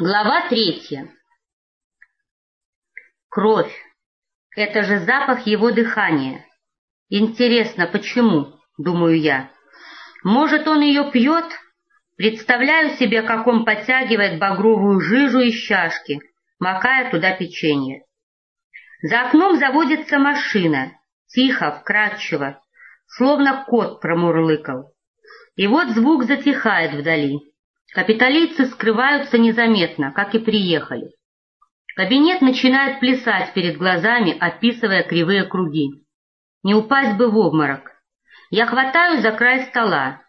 Глава третья. Кровь. Это же запах его дыхания. Интересно, почему, думаю я. Может, он ее пьет? Представляю себе, как он подтягивает багровую жижу из чашки, макая туда печенье. За окном заводится машина, тихо, вкрадчиво, словно кот промурлыкал. И вот звук затихает вдали. Капиталийцы скрываются незаметно, как и приехали. Кабинет начинает плясать перед глазами, описывая кривые круги. Не упасть бы в обморок. Я хватаю за край стола.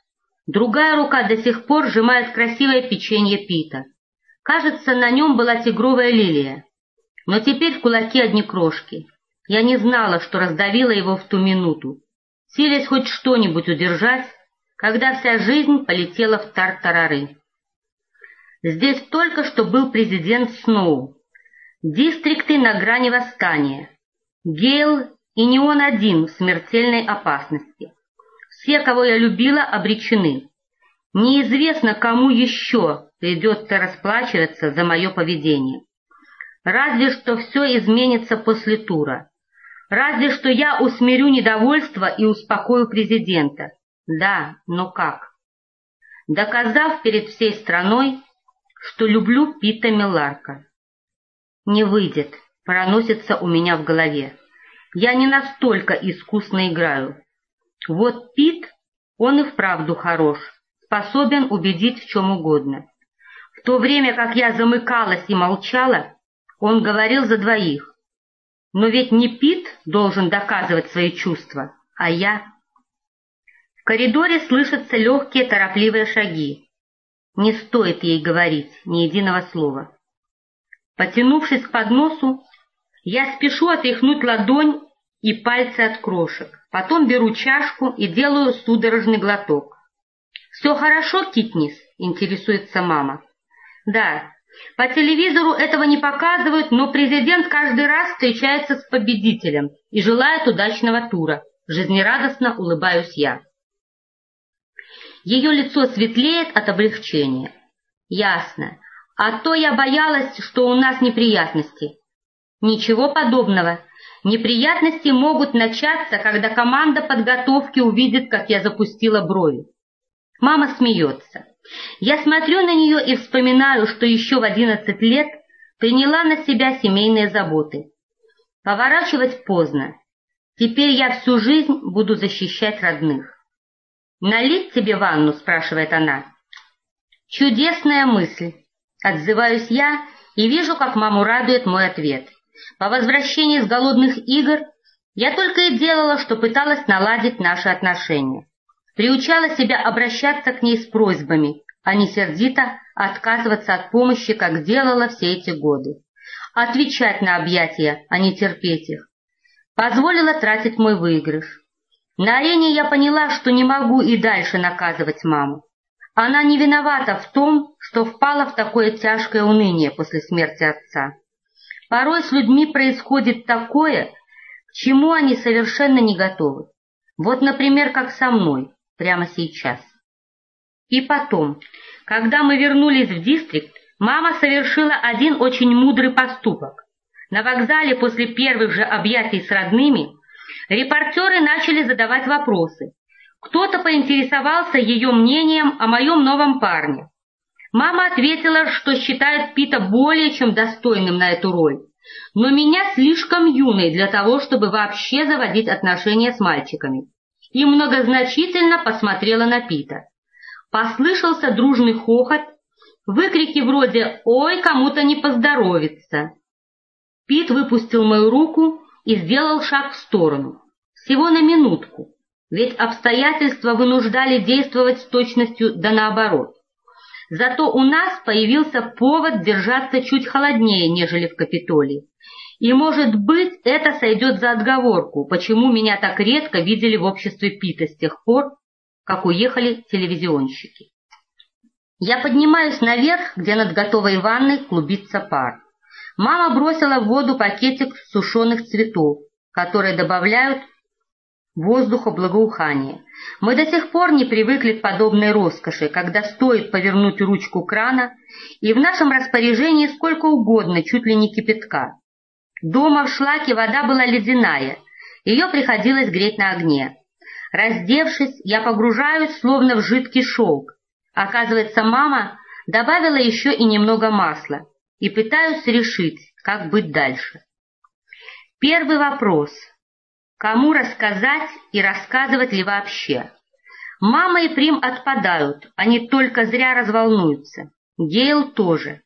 Другая рука до сих пор сжимает красивое печенье Пита. Кажется, на нем была тигровая лилия. Но теперь в кулаке одни крошки. Я не знала, что раздавила его в ту минуту. Силясь хоть что-нибудь удержать, когда вся жизнь полетела в тартарары. Здесь только что был президент Сноу. Дистрикты на грани восстания. Гейл и не он один в смертельной опасности. Все, кого я любила, обречены. Неизвестно, кому еще придется расплачиваться за мое поведение. Разве что все изменится после тура. Разве что я усмирю недовольство и успокою президента. Да, но как? Доказав перед всей страной, что люблю Пита Миларка. Не выйдет, проносится у меня в голове. Я не настолько искусно играю. Вот Пит, он и вправду хорош, способен убедить в чем угодно. В то время как я замыкалась и молчала, он говорил за двоих. Но ведь не Пит должен доказывать свои чувства, а я. В коридоре слышатся легкие торопливые шаги. Не стоит ей говорить ни единого слова. Потянувшись к подносу, я спешу отряхнуть ладонь и пальцы от крошек. Потом беру чашку и делаю судорожный глоток. «Все хорошо, Китнис?» — интересуется мама. «Да, по телевизору этого не показывают, но президент каждый раз встречается с победителем и желает удачного тура. Жизнерадостно улыбаюсь я. Ее лицо светлеет от облегчения. Ясно. А то я боялась, что у нас неприятности. Ничего подобного. Неприятности могут начаться, когда команда подготовки увидит, как я запустила брови. Мама смеется. Я смотрю на нее и вспоминаю, что еще в одиннадцать лет приняла на себя семейные заботы. Поворачивать поздно. Теперь я всю жизнь буду защищать родных. «Налить тебе ванну?» — спрашивает она. «Чудесная мысль!» — отзываюсь я и вижу, как маму радует мой ответ. По возвращении с голодных игр я только и делала, что пыталась наладить наши отношения. Приучала себя обращаться к ней с просьбами, а не сердито отказываться от помощи, как делала все эти годы. Отвечать на объятия, а не терпеть их. Позволила тратить мой выигрыш. На арене я поняла, что не могу и дальше наказывать маму. Она не виновата в том, что впала в такое тяжкое уныние после смерти отца. Порой с людьми происходит такое, к чему они совершенно не готовы. Вот, например, как со мной, прямо сейчас. И потом, когда мы вернулись в дистрикт, мама совершила один очень мудрый поступок. На вокзале после первых же объятий с родными Репортеры начали задавать вопросы. Кто-то поинтересовался ее мнением о моем новом парне. Мама ответила, что считает Пита более чем достойным на эту роль, но меня слишком юной для того, чтобы вообще заводить отношения с мальчиками. И многозначительно посмотрела на Пита. Послышался дружный хохот, выкрики вроде «Ой, кому-то не поздоровится». Пит выпустил мою руку и сделал шаг в сторону. Всего на минутку, ведь обстоятельства вынуждали действовать с точностью да наоборот. Зато у нас появился повод держаться чуть холоднее, нежели в Капитолии. И, может быть, это сойдет за отговорку, почему меня так редко видели в обществе Пита с тех пор, как уехали телевизионщики. Я поднимаюсь наверх, где над готовой ванной клубится пар. Мама бросила в воду пакетик сушеных цветов, которые добавляют воздуха благоухания. Мы до сих пор не привыкли к подобной роскоши, когда стоит повернуть ручку крана, и в нашем распоряжении сколько угодно, чуть ли не кипятка. Дома в шлаке вода была ледяная, ее приходилось греть на огне. Раздевшись, я погружаюсь словно в жидкий шелк. Оказывается, мама добавила еще и немного масла, и пытаюсь решить, как быть дальше. Первый вопрос. Кому рассказать и рассказывать ли вообще? Мама и Прим отпадают, они только зря разволнуются. Гейл тоже.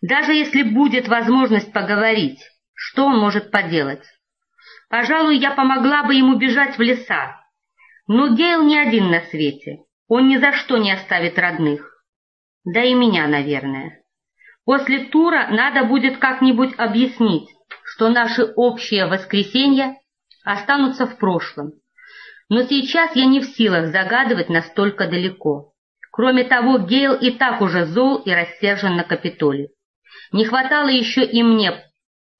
Даже если будет возможность поговорить, что он может поделать? Пожалуй, я помогла бы ему бежать в леса. Но Гейл не один на свете. Он ни за что не оставит родных. Да и меня, наверное. После тура надо будет как-нибудь объяснить, что наши общие воскресенья останутся в прошлом. Но сейчас я не в силах загадывать настолько далеко. Кроме того, Гейл и так уже зол и рассержен на Капитоле. Не хватало еще и мне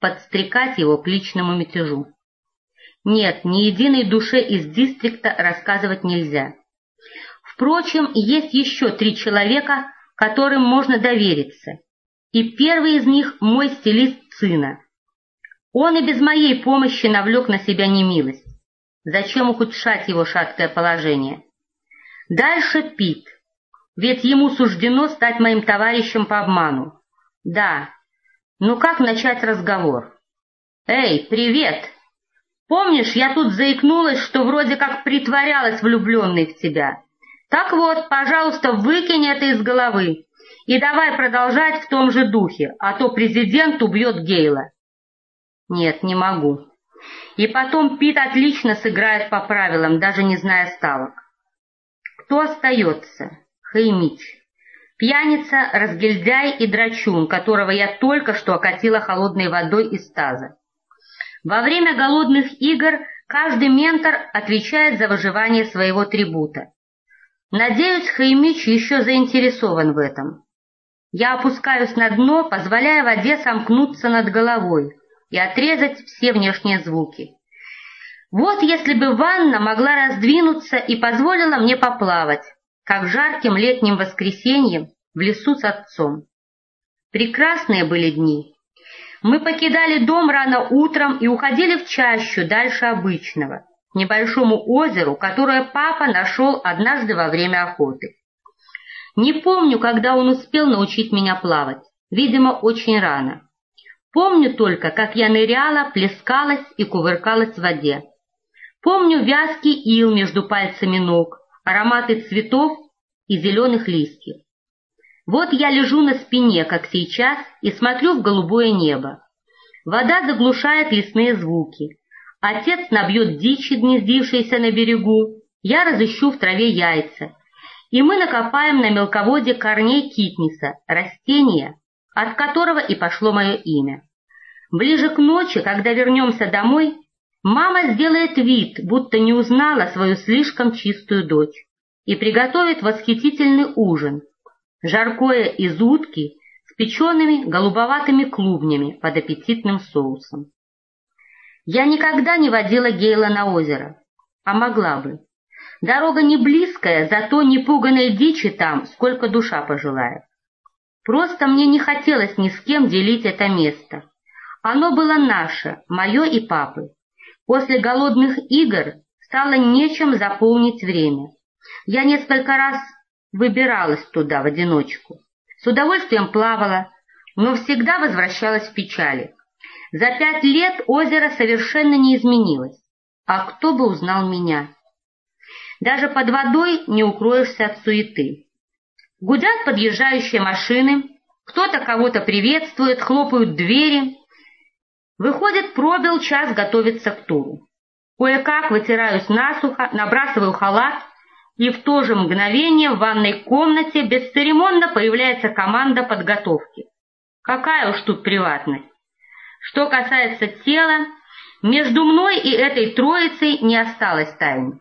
подстрекать его к личному мятежу. Нет, ни единой душе из дистрикта рассказывать нельзя. Впрочем, есть еще три человека, которым можно довериться. И первый из них — мой стилист сына. Он и без моей помощи навлек на себя немилость. Зачем ухудшать его шаткое положение? Дальше Пит. Ведь ему суждено стать моим товарищем по обману. Да. Ну как начать разговор? «Эй, привет!» Помнишь, я тут заикнулась, что вроде как притворялась влюбленной в тебя? Так вот, пожалуйста, выкинь это из головы и давай продолжать в том же духе, а то президент убьет Гейла. Нет, не могу. И потом Пит отлично сыграет по правилам, даже не зная ставок. Кто остается? Хаймич. Пьяница, разгильдяй и драчун, которого я только что окатила холодной водой из таза. Во время голодных игр каждый ментор отвечает за выживание своего трибута. Надеюсь, Хаймич еще заинтересован в этом. Я опускаюсь на дно, позволяя воде сомкнуться над головой и отрезать все внешние звуки. Вот если бы ванна могла раздвинуться и позволила мне поплавать, как жарким летним воскресеньем в лесу с отцом. Прекрасные были дни, мы покидали дом рано утром и уходили в чащу дальше обычного, к небольшому озеру, которое папа нашел однажды во время охоты. Не помню, когда он успел научить меня плавать, видимо, очень рано. Помню только, как я ныряла, плескалась и кувыркалась в воде. Помню вязкий ил между пальцами ног, ароматы цветов и зеленых листьев. Вот я лежу на спине, как сейчас, и смотрю в голубое небо. Вода заглушает лесные звуки. Отец набьет дичи, гнездившиеся на берегу. Я разыщу в траве яйца. И мы накопаем на мелководье корней китниса, растения, от которого и пошло мое имя. Ближе к ночи, когда вернемся домой, мама сделает вид, будто не узнала свою слишком чистую дочь, и приготовит восхитительный ужин — жаркое из утки с печеными голубоватыми клубнями под аппетитным соусом. Я никогда не водила Гейла на озеро, а могла бы. Дорога не близкая, зато не пуганой дичи там, сколько душа пожелает. Просто мне не хотелось ни с кем делить это место. Оно было наше, мое и папы. После голодных игр стало нечем заполнить время. Я несколько раз выбиралась туда в одиночку. С удовольствием плавала, но всегда возвращалась в печали. За пять лет озеро совершенно не изменилось. А кто бы узнал меня? Даже под водой не укроешься от суеты. Гудят подъезжающие машины, кто-то кого-то приветствует, хлопают двери. Выходит, пробил час готовиться к туру. Кое-как вытираюсь насухо, набрасываю халат — и в то же мгновение в ванной комнате бесцеремонно появляется команда подготовки. Какая уж тут приватность. Что касается тела, между мной и этой троицей не осталось тайн.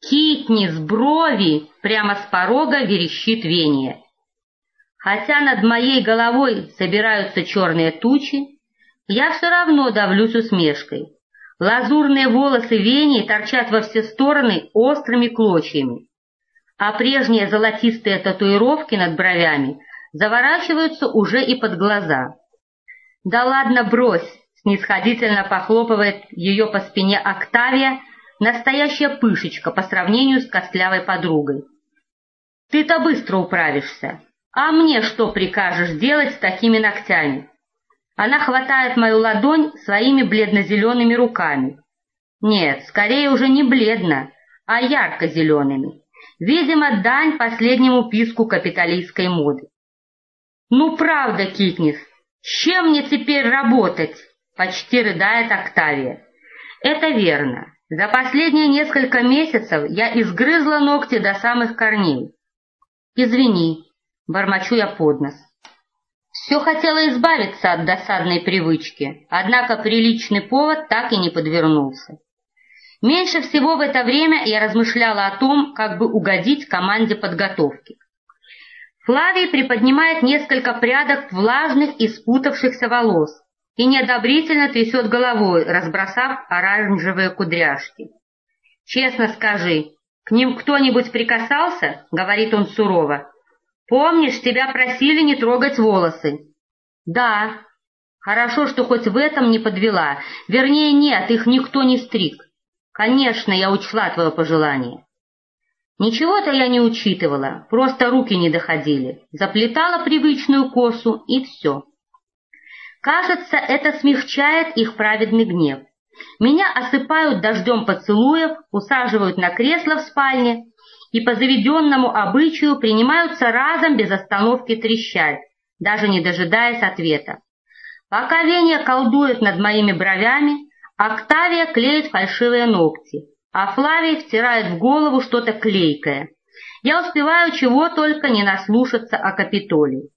Китнис, брови, прямо с порога верещит Вения. Хотя над моей головой собираются черные тучи, я все равно давлюсь усмешкой. Лазурные волосы Вени торчат во все стороны острыми клочьями, а прежние золотистые татуировки над бровями заворачиваются уже и под глаза. «Да ладно, брось!» — снисходительно похлопывает ее по спине Октавия, настоящая пышечка по сравнению с костлявой подругой. «Ты-то быстро управишься, а мне что прикажешь делать с такими ногтями?» Она хватает мою ладонь своими бледно-зелеными руками. Нет, скорее уже не бледно, а ярко-зелеными. Видимо, дань последнему писку капиталистской моды. «Ну правда, Китнис, с чем мне теперь работать?» — почти рыдает Октавия. «Это верно. За последние несколько месяцев я изгрызла ногти до самых корней. Извини, бормочу я под нос. Все хотела избавиться от досадной привычки, однако приличный повод так и не подвернулся. Меньше всего в это время я размышляла о том, как бы угодить команде подготовки. Флавий приподнимает несколько прядок влажных и спутавшихся волос и неодобрительно трясет головой, разбросав оранжевые кудряшки. «Честно скажи, к ним кто-нибудь прикасался?» — говорит он сурово. «Помнишь, тебя просили не трогать волосы?» «Да. Хорошо, что хоть в этом не подвела. Вернее, нет, их никто не стриг. Конечно, я учла твое пожелание». Ничего-то я не учитывала, просто руки не доходили. Заплетала привычную косу, и все. Кажется, это смягчает их праведный гнев. Меня осыпают дождем поцелуев, усаживают на кресло в спальне и по заведенному обычаю принимаются разом без остановки трещать, даже не дожидаясь ответа. Пока Веня колдует над моими бровями, Октавия клеит фальшивые ногти, а Флавий втирает в голову что-то клейкое. Я успеваю чего только не наслушаться о Капитолии.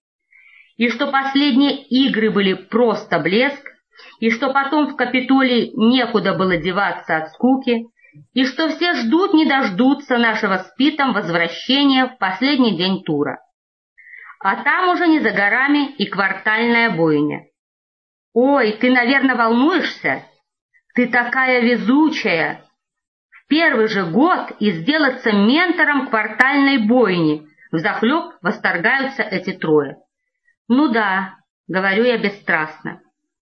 И что последние игры были просто блеск, и что потом в Капитолии некуда было деваться от скуки, и что все ждут не дождутся нашего спитом возвращения в последний день тура. А там уже не за горами и квартальная бойня. «Ой, ты, наверное, волнуешься? Ты такая везучая!» В первый же год и сделаться ментором квартальной бойни взахлеб восторгаются эти трое. «Ну да», — говорю я бесстрастно.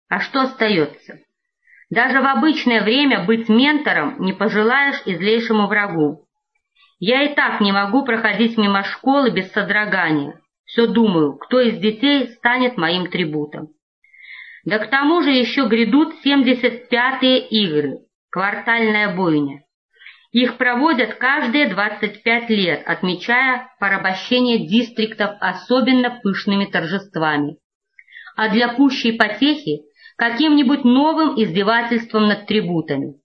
«А что остается?» Даже в обычное время быть ментором не пожелаешь излейшему врагу. Я и так не могу проходить мимо школы без содрогания. Все думаю, кто из детей станет моим трибутом. Да к тому же еще грядут 75-е игры, квартальная бойня. Их проводят каждые 25 лет, отмечая порабощение дистриктов особенно пышными торжествами. А для пущей потехи каким-нибудь новым издевательством над трибутами.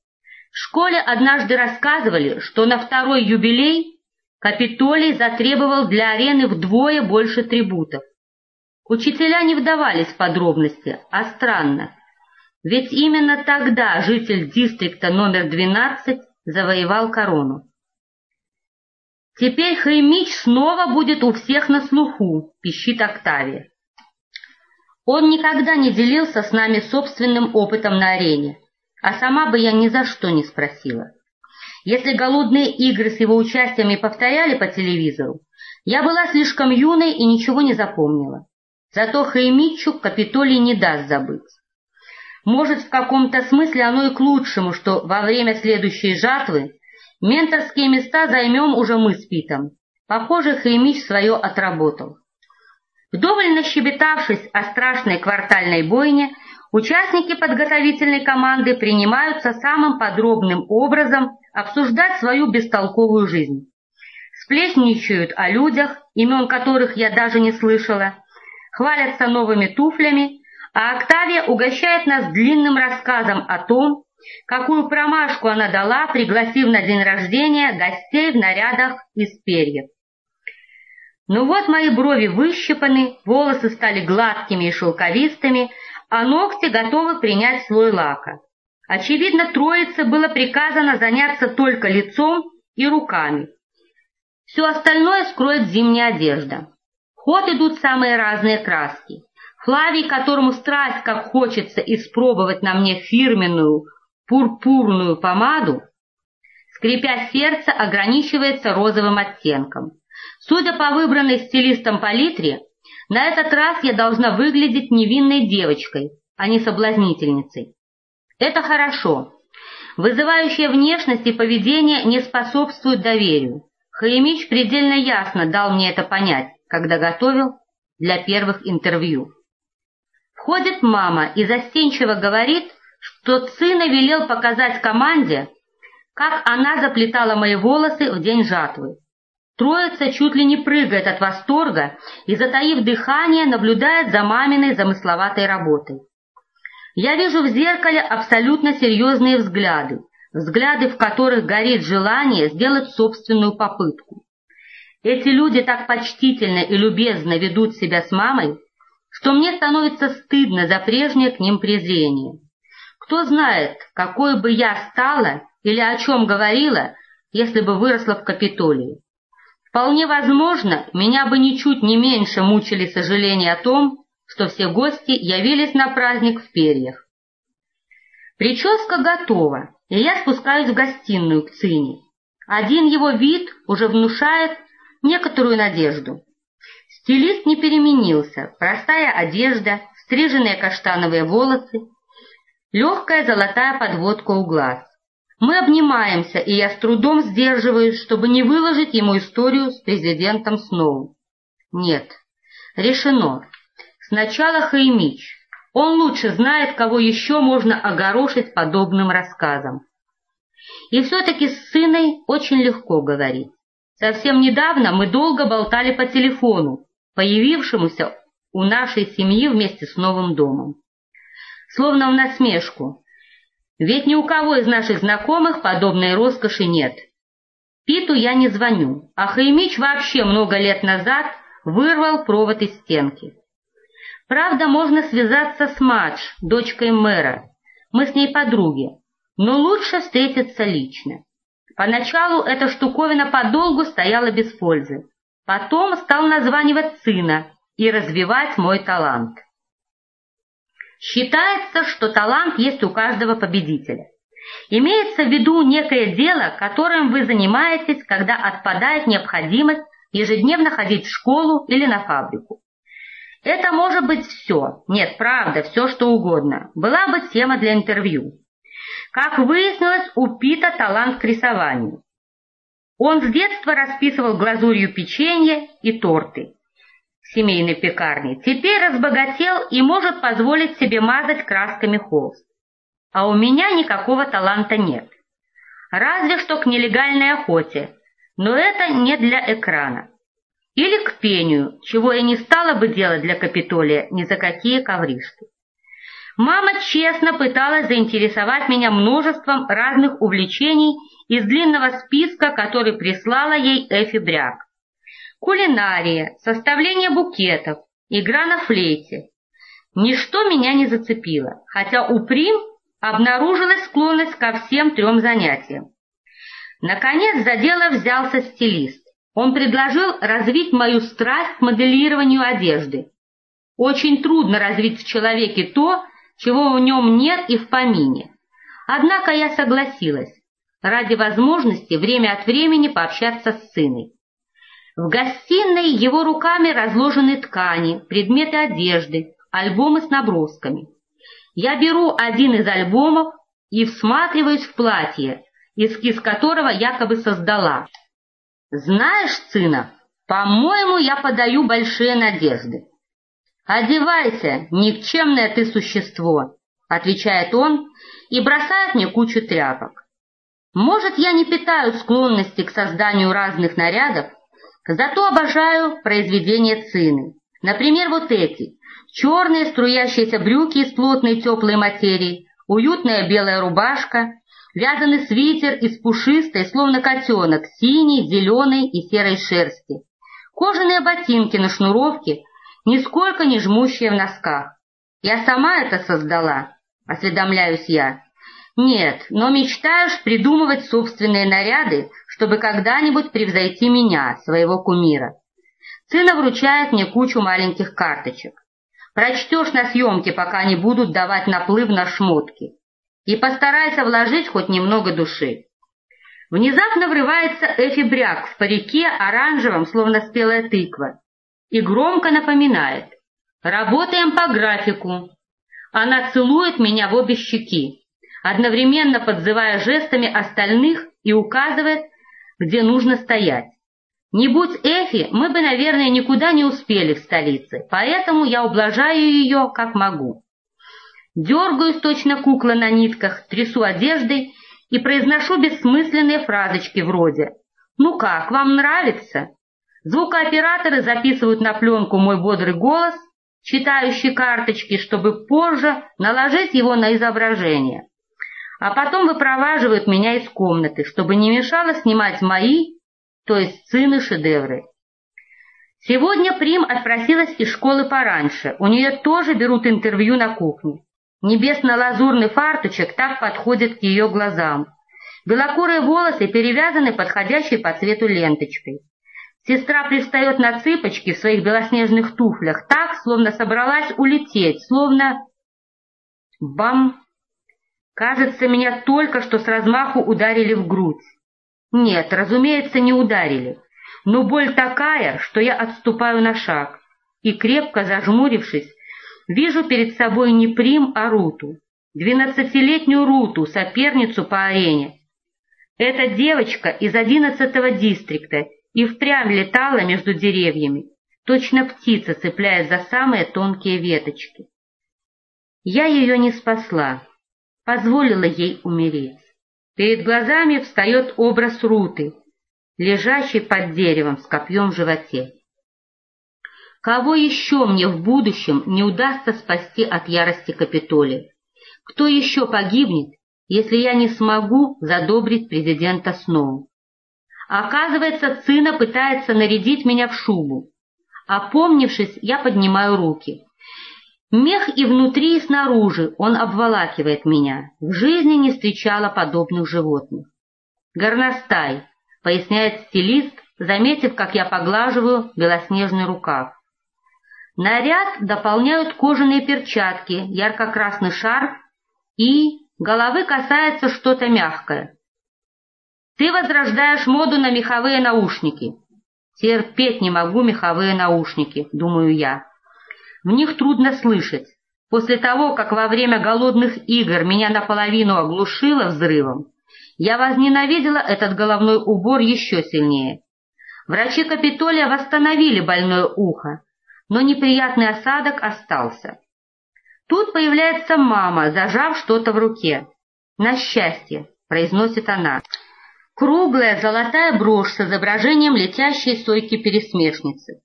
В школе однажды рассказывали, что на второй юбилей Капитолий затребовал для арены вдвое больше трибутов. Учителя не вдавались в подробности, а странно. Ведь именно тогда житель дистрикта номер 12 завоевал корону. Теперь Хаймич снова будет у всех на слуху, пищит Октавия. Он никогда не делился с нами собственным опытом на арене, а сама бы я ни за что не спросила. Если голодные игры с его участием и повторяли по телевизору, я была слишком юной и ничего не запомнила. Зато Хаймитчу Капитолий не даст забыть. Может, в каком-то смысле оно и к лучшему, что во время следующей жатвы менторские места займем уже мы с Питом. Похоже, Хаймич свое отработал. Вдоволь нащебетавшись о страшной квартальной бойне, участники подготовительной команды принимаются самым подробным образом обсуждать свою бестолковую жизнь. Сплетничают о людях, имен которых я даже не слышала, хвалятся новыми туфлями, а Октавия угощает нас длинным рассказом о том, какую промашку она дала, пригласив на день рождения гостей в нарядах из перьев. Ну вот мои брови выщипаны, волосы стали гладкими и шелковистыми, а ногти готовы принять слой лака. Очевидно, троице было приказано заняться только лицом и руками. Все остальное скроет зимняя одежда. В ход идут самые разные краски. Флавий, которому страсть как хочется испробовать на мне фирменную пурпурную помаду, скрипя сердце, ограничивается розовым оттенком. Судя по выбранной стилистом палитре, на этот раз я должна выглядеть невинной девочкой, а не соблазнительницей. Это хорошо. Вызывающая внешность и поведение не способствуют доверию. Хаимич предельно ясно дал мне это понять, когда готовил для первых интервью. Входит мама и застенчиво говорит, что сына велел показать команде, как она заплетала мои волосы в день жатвы. Троица чуть ли не прыгает от восторга и, затаив дыхание, наблюдает за маминой замысловатой работой. Я вижу в зеркале абсолютно серьезные взгляды, взгляды, в которых горит желание сделать собственную попытку. Эти люди так почтительно и любезно ведут себя с мамой, что мне становится стыдно за прежнее к ним презрение. Кто знает, какой бы я стала или о чем говорила, если бы выросла в Капитолии. Вполне возможно, меня бы ничуть не меньше мучили сожаления о том, что все гости явились на праздник в перьях. Прическа готова, и я спускаюсь в гостиную к Цине. Один его вид уже внушает некоторую надежду. Стилист не переменился, простая одежда, стриженные каштановые волосы, легкая золотая подводка у глаз. Мы обнимаемся, и я с трудом сдерживаюсь, чтобы не выложить ему историю с президентом Сноу. Нет, решено. Сначала Хаймич. Он лучше знает, кого еще можно огорошить подобным рассказом. И все-таки с сыной очень легко говорить. Совсем недавно мы долго болтали по телефону, появившемуся у нашей семьи вместе с новым домом. Словно в насмешку, ведь ни у кого из наших знакомых подобной роскоши нет. Питу я не звоню, а Хаймич вообще много лет назад вырвал провод из стенки. Правда, можно связаться с Мадж, дочкой мэра. Мы с ней подруги, но лучше встретиться лично. Поначалу эта штуковина подолгу стояла без пользы. Потом стал названивать сына и развивать мой талант. Считается, что талант есть у каждого победителя. Имеется в виду некое дело, которым вы занимаетесь, когда отпадает необходимость ежедневно ходить в школу или на фабрику. Это может быть все, нет, правда, все что угодно. Была бы тема для интервью. Как выяснилось, у Пита талант к рисованию. Он с детства расписывал глазурью печенье и торты семейной пекарни, теперь разбогател и может позволить себе мазать красками холст. А у меня никакого таланта нет. Разве что к нелегальной охоте, но это не для экрана. Или к пению, чего я не стала бы делать для Капитолия ни за какие ковришки. Мама честно пыталась заинтересовать меня множеством разных увлечений из длинного списка, который прислала ей Эфи Бряк кулинария, составление букетов, игра на флейте. Ничто меня не зацепило, хотя у Прим обнаружилась склонность ко всем трем занятиям. Наконец за дело взялся стилист. Он предложил развить мою страсть к моделированию одежды. Очень трудно развить в человеке то, чего в нем нет и в помине. Однако я согласилась, ради возможности время от времени пообщаться с сыном. В гостиной его руками разложены ткани, предметы одежды, альбомы с набросками. Я беру один из альбомов и всматриваюсь в платье, эскиз которого якобы создала. «Знаешь, сына, по-моему, я подаю большие надежды». «Одевайся, никчемное ты существо», — отвечает он и бросает мне кучу тряпок. Может, я не питаю склонности к созданию разных нарядов, Зато обожаю произведения Цины. Например, вот эти. Черные струящиеся брюки из плотной теплой материи, уютная белая рубашка, вязаный свитер из пушистой, словно котенок, синей, зеленой и серой шерсти. Кожаные ботинки на шнуровке, нисколько не жмущие в носках. Я сама это создала, осведомляюсь я. Нет, но мечтаешь придумывать собственные наряды, чтобы когда-нибудь превзойти меня, своего кумира. Сына вручает мне кучу маленьких карточек. Прочтешь на съемке, пока не будут давать наплыв на шмотки. и постарайся вложить хоть немного души. Внезапно врывается Эфи Бряк в парике оранжевом, словно спелая тыква, и громко напоминает «Работаем по графику». Она целует меня в обе щеки, одновременно подзывая жестами остальных и указывает, где нужно стоять. Не будь Эфи, мы бы, наверное, никуда не успели в столице, поэтому я ублажаю ее, как могу. Дергаюсь точно кукла на нитках, трясу одеждой и произношу бессмысленные фразочки вроде «Ну как, вам нравится?» Звукооператоры записывают на пленку мой бодрый голос, читающий карточки, чтобы позже наложить его на изображение. А потом выпроваживают меня из комнаты, чтобы не мешало снимать мои, то есть сыны шедевры. Сегодня Прим отпросилась из школы пораньше, у нее тоже берут интервью на кухне. Небесно-лазурный фарточек так подходит к ее глазам. Белокурые волосы перевязаны подходящей по цвету ленточкой. Сестра пристает на цыпочки в своих белоснежных туфлях так, словно собралась улететь, словно... Бам! Кажется, меня только что с размаху ударили в грудь. Нет, разумеется, не ударили. Но боль такая, что я отступаю на шаг и, крепко зажмурившись, Вижу перед собой не Прим, а Руту. Двенадцатилетнюю Руту, соперницу по арене. Эта девочка из одиннадцатого дистрикта и впрямь летала между деревьями, точно птица, цепляясь за самые тонкие веточки. Я ее не спасла, позволила ей умереть. Перед глазами встает образ Руты, лежащей под деревом с копьем в животе. Кого еще мне в будущем не удастся спасти от ярости Капитолия? Кто еще погибнет, если я не смогу задобрить президента Сноу? Оказывается, сына пытается нарядить меня в шубу. Опомнившись, я поднимаю руки. Мех и внутри, и снаружи он обволакивает меня. В жизни не встречала подобных животных. «Горностай», — поясняет стилист, заметив, как я поглаживаю белоснежный рукав. Наряд дополняют кожаные перчатки, ярко-красный шарф и головы касается что-то мягкое. Ты возрождаешь моду на меховые наушники. Терпеть не могу меховые наушники, думаю я. В них трудно слышать. После того, как во время голодных игр меня наполовину оглушило взрывом, я возненавидела этот головной убор еще сильнее. Врачи Капитолия восстановили больное ухо, но неприятный осадок остался. Тут появляется мама, зажав что-то в руке. «На счастье», — произносит она. Круглая золотая брошь с изображением летящей сойки пересмешницы.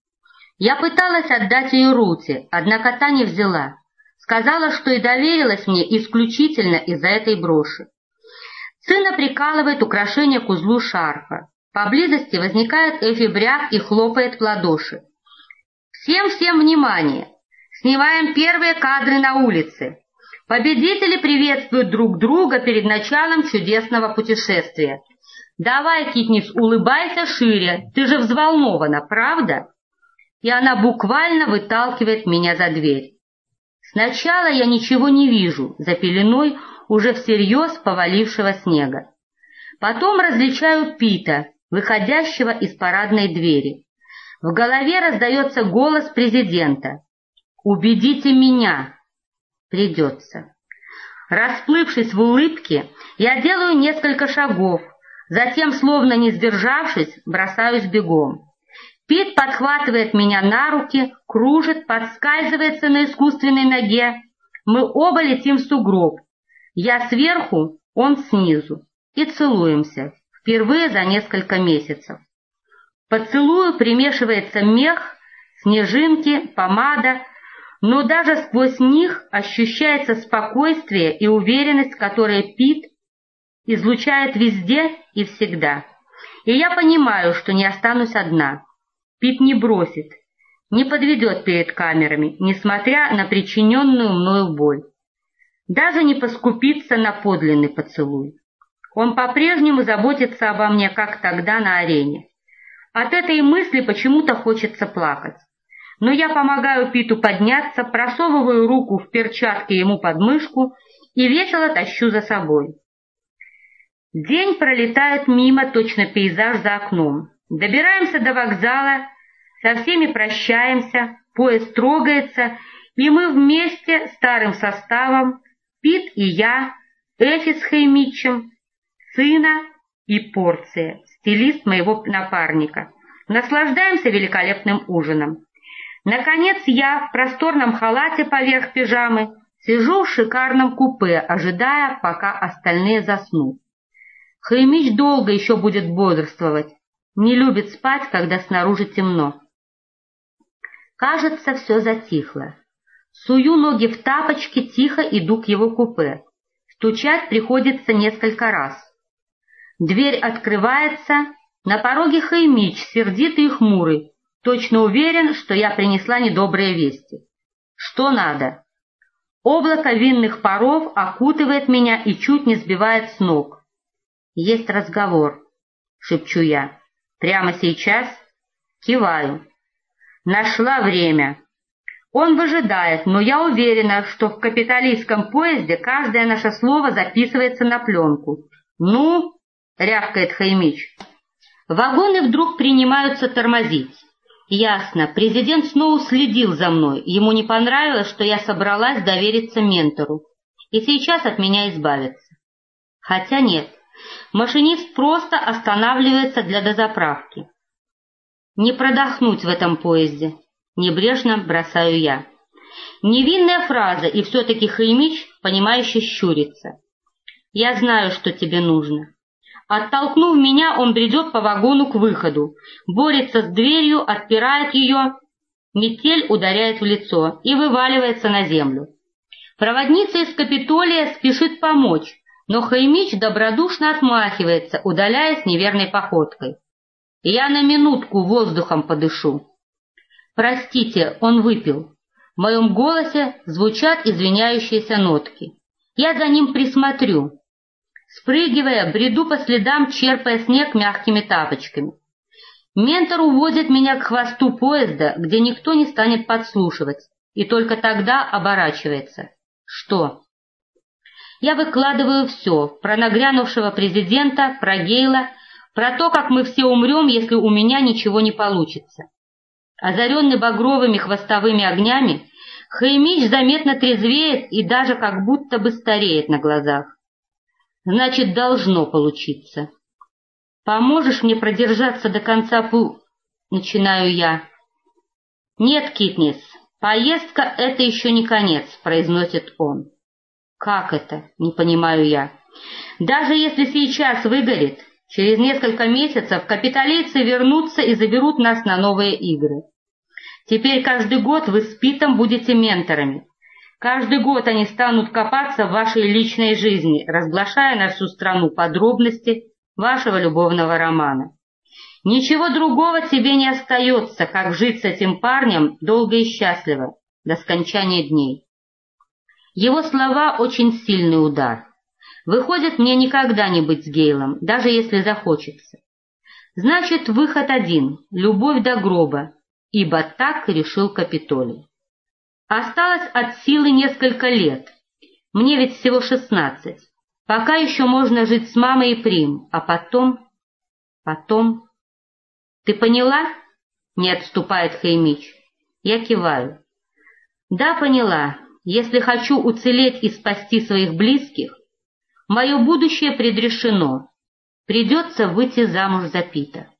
Я пыталась отдать ее Рути, однако та не взяла. Сказала, что и доверилась мне исключительно из-за этой броши. Сына прикалывает украшение к узлу шарфа. Поблизости возникает Эфи Бряк и хлопает в ладоши. Всем-всем внимание! Снимаем первые кадры на улице. Победители приветствуют друг друга перед началом чудесного путешествия. Давай, Китнис, улыбайся шире, ты же взволнована, правда? И она буквально выталкивает меня за дверь. Сначала я ничего не вижу за пеленой уже всерьез повалившего снега. Потом различаю Пита, выходящего из парадной двери. В голове раздается голос президента. «Убедите меня!» Придется. Расплывшись в улыбке, я делаю несколько шагов, затем, словно не сдержавшись, бросаюсь бегом. Пит подхватывает меня на руки, кружит, подскальзывается на искусственной ноге. Мы оба летим в сугроб. Я сверху, он снизу. И целуемся. Впервые за несколько месяцев. Поцелую примешивается мех, снежинки, помада, но даже сквозь них ощущается спокойствие и уверенность, которые Пит излучает везде и всегда. И я понимаю, что не останусь одна. Пит не бросит, не подведет перед камерами, несмотря на причиненную мною боль. Даже не поскупится на подлинный поцелуй. Он по-прежнему заботится обо мне, как тогда на арене. От этой мысли почему-то хочется плакать. Но я помогаю Питу подняться, просовываю руку в перчатки ему под мышку и весело тащу за собой. День пролетает мимо, точно пейзаж за окном. Добираемся до вокзала, со всеми прощаемся, поезд трогается, и мы вместе старым составом, Пит и я, Эфи Хаймичем, сына и порция, стилист моего напарника. Наслаждаемся великолепным ужином. Наконец я в просторном халате поверх пижамы сижу в шикарном купе, ожидая, пока остальные заснут. Хаймич долго еще будет бодрствовать, не любит спать, когда снаружи темно. Кажется, все затихло. Сую ноги в тапочки, тихо иду к его купе. Стучать приходится несколько раз. Дверь открывается, на пороге Хаймич, сердитый и хмурый, точно уверен, что я принесла недобрые вести. Что надо? Облако винных паров окутывает меня и чуть не сбивает с ног. Есть разговор, шепчу я. Прямо сейчас? Киваю. Нашла время. Он выжидает, но я уверена, что в капиталистском поезде каждое наше слово записывается на пленку. «Ну?» — рявкает Хаймич. Вагоны вдруг принимаются тормозить. Ясно, президент снова следил за мной. Ему не понравилось, что я собралась довериться ментору. И сейчас от меня избавиться. Хотя нет, машинист просто останавливается для дозаправки. Не продохнуть в этом поезде. Небрежно бросаю я. Невинная фраза, и все-таки Хаймич, понимающе щурится. Я знаю, что тебе нужно. Оттолкнув меня, он бредет по вагону к выходу, борется с дверью, отпирает ее, метель ударяет в лицо и вываливается на землю. Проводница из Капитолия спешит помочь, но Хаймич добродушно отмахивается, удаляясь неверной походкой. Я на минутку воздухом подышу. «Простите, он выпил». В моем голосе звучат извиняющиеся нотки. Я за ним присмотрю. Спрыгивая, бреду по следам, черпая снег мягкими тапочками. Ментор уводит меня к хвосту поезда, где никто не станет подслушивать, и только тогда оборачивается. Что? Я выкладываю все, про нагрянувшего президента, про Гейла, про то, как мы все умрем, если у меня ничего не получится. Озаренный багровыми хвостовыми огнями, Хаймич заметно трезвеет и даже как будто бы стареет на глазах. Значит, должно получиться. Поможешь мне продержаться до конца пу... Начинаю я. Нет, Китнис, поездка — это еще не конец, произносит он. Как это? Не понимаю я. Даже если сейчас выгорит, через несколько месяцев капиталийцы вернутся и заберут нас на новые игры. Теперь каждый год вы с Питом будете менторами. Каждый год они станут копаться в вашей личной жизни, разглашая на всю страну подробности вашего любовного романа. Ничего другого тебе не остается, как жить с этим парнем долго и счастливо, до скончания дней. Его слова очень сильный удар. Выходит, мне никогда не быть с Гейлом, даже если захочется. Значит, выход один — любовь до гроба, ибо так решил Капитолий. Осталось от силы несколько лет. Мне ведь всего шестнадцать. Пока еще можно жить с мамой и Прим, а потом... Потом... Ты поняла? Не отступает Хаймич. Я киваю. Да, поняла. Если хочу уцелеть и спасти своих близких, мое будущее предрешено. Придется выйти замуж за Пита.